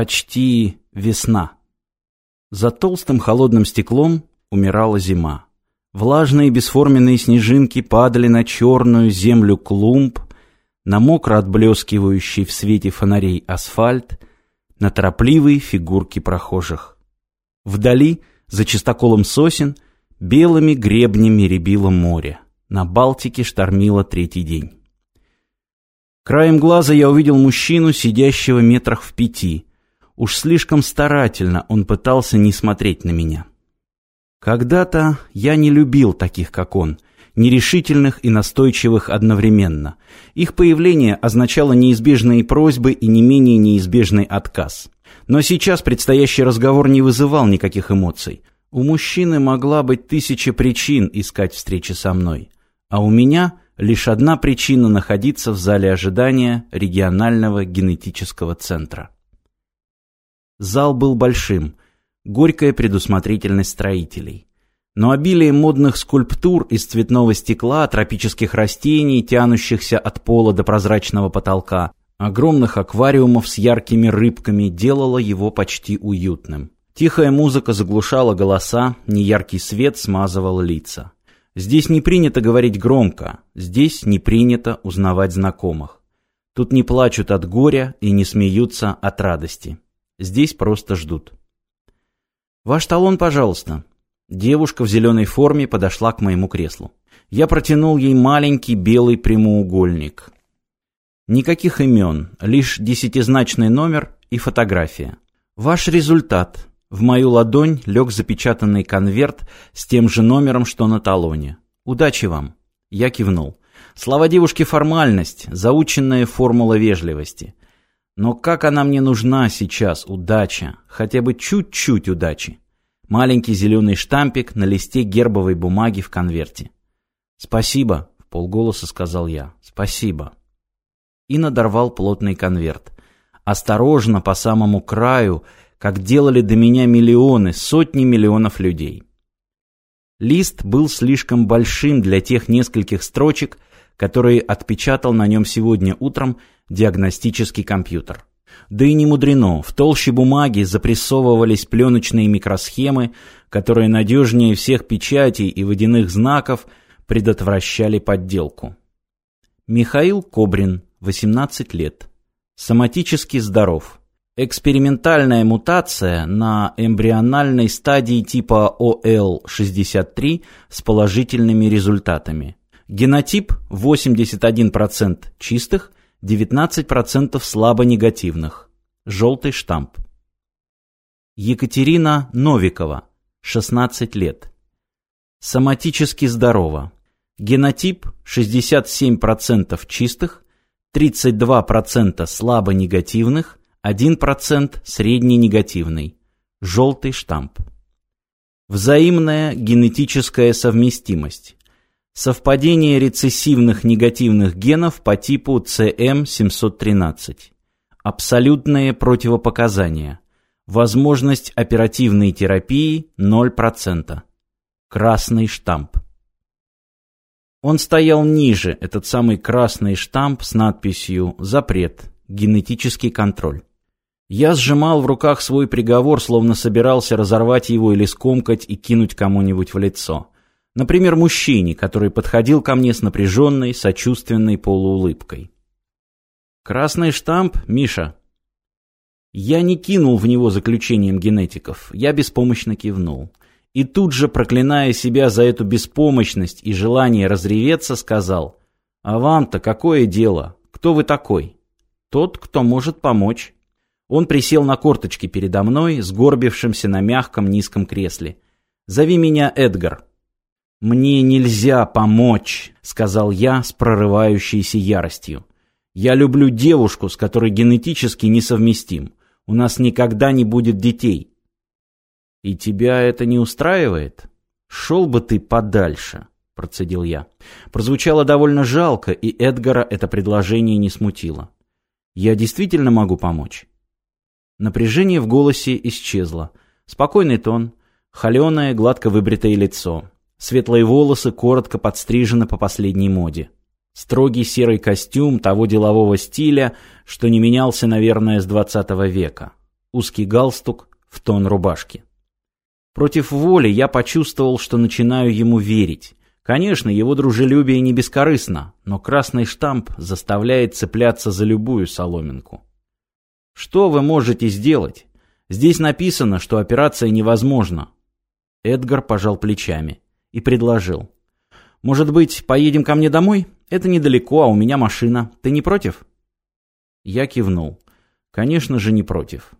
Почти весна. За толстым холодным стеклом умирала зима. Влажные бесформенные снежинки падали на черную землю клумб, на мокро отблескивающий в свете фонарей асфальт, на торопливые фигурки прохожих. Вдали, за чистоколом сосен, белыми гребнями рябило море. На Балтике штормило третий день. Краем глаза я увидел мужчину, сидящего метрах в пяти – Уж слишком старательно он пытался не смотреть на меня. Когда-то я не любил таких, как он, нерешительных и настойчивых одновременно. Их появление означало неизбежные просьбы и не менее неизбежный отказ. Но сейчас предстоящий разговор не вызывал никаких эмоций. У мужчины могла быть тысяча причин искать встречи со мной, а у меня лишь одна причина находиться в зале ожидания регионального генетического центра. Зал был большим, горькая предусмотрительность строителей. Но обилие модных скульптур из цветного стекла, тропических растений, тянущихся от пола до прозрачного потолка, огромных аквариумов с яркими рыбками делало его почти уютным. Тихая музыка заглушала голоса, неяркий свет смазывал лица. Здесь не принято говорить громко, здесь не принято узнавать знакомых. Тут не плачут от горя и не смеются от радости. Здесь просто ждут. «Ваш талон, пожалуйста». Девушка в зеленой форме подошла к моему креслу. Я протянул ей маленький белый прямоугольник. Никаких имен, лишь десятизначный номер и фотография. «Ваш результат». В мою ладонь лег запечатанный конверт с тем же номером, что на талоне. «Удачи вам!» Я кивнул. Слова девушки – формальность, заученная формула вежливости – но как она мне нужна сейчас, удача, хотя бы чуть-чуть удачи. Маленький зеленый штампик на листе гербовой бумаги в конверте. «Спасибо», — в полголоса сказал я, — «спасибо». И надорвал плотный конверт. Осторожно, по самому краю, как делали до меня миллионы, сотни миллионов людей. Лист был слишком большим для тех нескольких строчек, которые отпечатал на нем сегодня утром диагностический компьютер. Да и не мудрено, в толще бумаги запрессовывались пленочные микросхемы, которые надежнее всех печатей и водяных знаков предотвращали подделку. Михаил Кобрин, 18 лет. Соматически здоров. Экспериментальная мутация на эмбриональной стадии типа ОЛ-63 с положительными результатами. Генотип 81% чистых – 19% слабо негативных. Желтый штамп. Екатерина Новикова, 16 лет. Соматически здорово. Генотип 67% чистых, 32% слабо негативных, 1% средне негативный. Желтый штамп. Взаимная генетическая совместимость. Совпадение рецессивных негативных генов по типу CM713. Эм Абсолютное противопоказание. Возможность оперативной терапии 0%. Красный штамп. Он стоял ниже, этот самый красный штамп с надписью «Запрет. Генетический контроль». Я сжимал в руках свой приговор, словно собирался разорвать его или скомкать и кинуть кому-нибудь в лицо. Например, мужчине, который подходил ко мне с напряженной, сочувственной полуулыбкой. «Красный штамп, Миша!» Я не кинул в него заключением генетиков, я беспомощно кивнул. И тут же, проклиная себя за эту беспомощность и желание разреветься, сказал, «А вам-то какое дело? Кто вы такой?» «Тот, кто может помочь». Он присел на корточки передо мной, сгорбившимся на мягком низком кресле. «Зови меня Эдгар». «Мне нельзя помочь», — сказал я с прорывающейся яростью. «Я люблю девушку, с которой генетически несовместим. У нас никогда не будет детей». «И тебя это не устраивает? Шел бы ты подальше», — процедил я. Прозвучало довольно жалко, и Эдгара это предложение не смутило. «Я действительно могу помочь». Напряжение в голосе исчезло. Спокойный тон, холеное, гладко выбритое лицо. Светлые волосы коротко подстрижены по последней моде. Строгий серый костюм того делового стиля, что не менялся, наверное, с 20 века. Узкий галстук в тон рубашки. Против воли я почувствовал, что начинаю ему верить. Конечно, его дружелюбие не бескорыстно, но красный штамп заставляет цепляться за любую соломинку. Что вы можете сделать? Здесь написано, что операция невозможна. Эдгар пожал плечами и предложил. «Может быть, поедем ко мне домой? Это недалеко, а у меня машина. Ты не против?» Я кивнул. Конечно же, не против.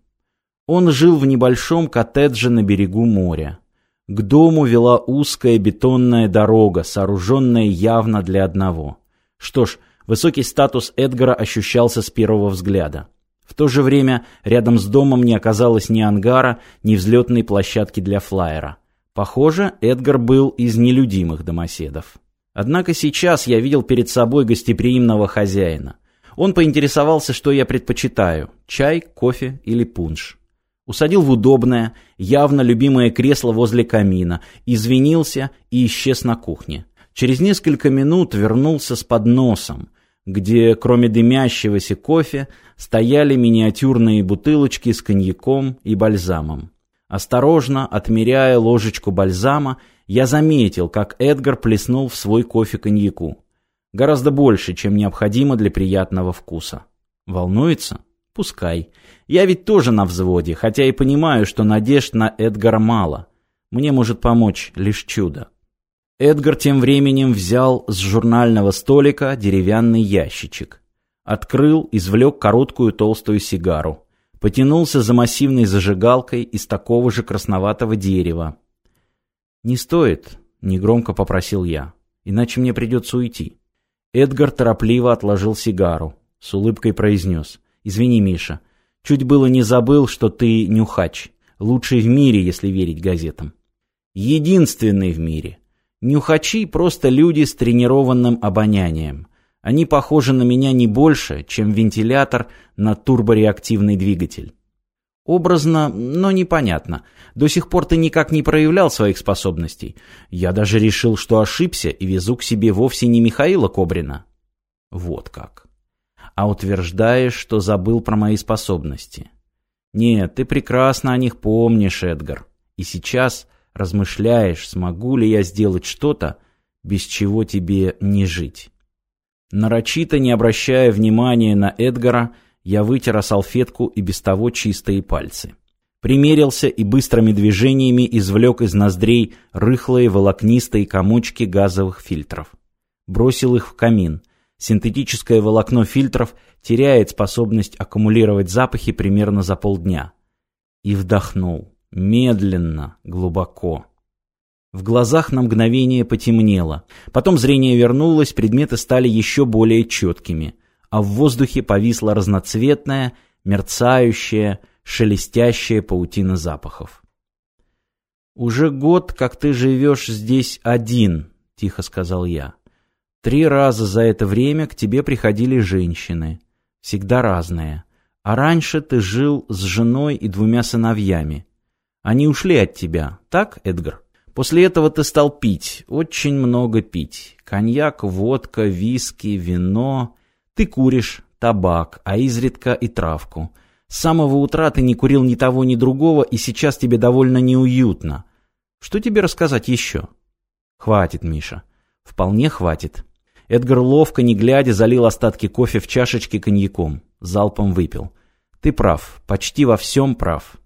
Он жил в небольшом коттедже на берегу моря. К дому вела узкая бетонная дорога, сооруженная явно для одного. Что ж, высокий статус Эдгара ощущался с первого взгляда. В то же время рядом с домом не оказалось ни ангара, ни взлетной площадки для флайера. Похоже, Эдгар был из нелюдимых домоседов. Однако сейчас я видел перед собой гостеприимного хозяина. Он поинтересовался, что я предпочитаю – чай, кофе или пунш. Усадил в удобное, явно любимое кресло возле камина, извинился и исчез на кухне. Через несколько минут вернулся с подносом, где, кроме дымящегося кофе, стояли миниатюрные бутылочки с коньяком и бальзамом. Осторожно, отмеряя ложечку бальзама, я заметил, как Эдгар плеснул в свой кофе коньяку. Гораздо больше, чем необходимо для приятного вкуса. Волнуется? Пускай. Я ведь тоже на взводе, хотя и понимаю, что надежд на Эдгара мало. Мне может помочь лишь чудо. Эдгар тем временем взял с журнального столика деревянный ящичек. Открыл, извлек короткую толстую сигару потянулся за массивной зажигалкой из такого же красноватого дерева. «Не стоит», — негромко попросил я, — «иначе мне придется уйти». Эдгар торопливо отложил сигару, с улыбкой произнес. «Извини, Миша, чуть было не забыл, что ты нюхач, лучший в мире, если верить газетам». «Единственный в мире. Нюхачи — просто люди с тренированным обонянием. Они похожи на меня не больше, чем вентилятор на турбореактивный двигатель. Образно, но непонятно. До сих пор ты никак не проявлял своих способностей. Я даже решил, что ошибся и везу к себе вовсе не Михаила Кобрина. Вот как. А утверждаешь, что забыл про мои способности. Нет, ты прекрасно о них помнишь, Эдгар. И сейчас размышляешь, смогу ли я сделать что-то, без чего тебе не жить. Нарочито не обращая внимания на Эдгара, я вытера салфетку и без того чистые пальцы. Примерился и быстрыми движениями извлек из ноздрей рыхлые волокнистые комочки газовых фильтров. Бросил их в камин. Синтетическое волокно фильтров теряет способность аккумулировать запахи примерно за полдня. И вдохнул. Медленно, глубоко. В глазах на мгновение потемнело. Потом зрение вернулось, предметы стали еще более четкими. А в воздухе повисла разноцветная, мерцающая, шелестящая паутина запахов. «Уже год, как ты живешь здесь один», — тихо сказал я. «Три раза за это время к тебе приходили женщины. Всегда разные. А раньше ты жил с женой и двумя сыновьями. Они ушли от тебя, так, Эдгар?» После этого ты стал пить, очень много пить. Коньяк, водка, виски, вино. Ты куришь, табак, а изредка и травку. С самого утра ты не курил ни того, ни другого, и сейчас тебе довольно неуютно. Что тебе рассказать еще? Хватит, Миша. Вполне хватит. Эдгар ловко, не глядя, залил остатки кофе в чашечке коньяком. Залпом выпил. Ты прав, почти во всем прав.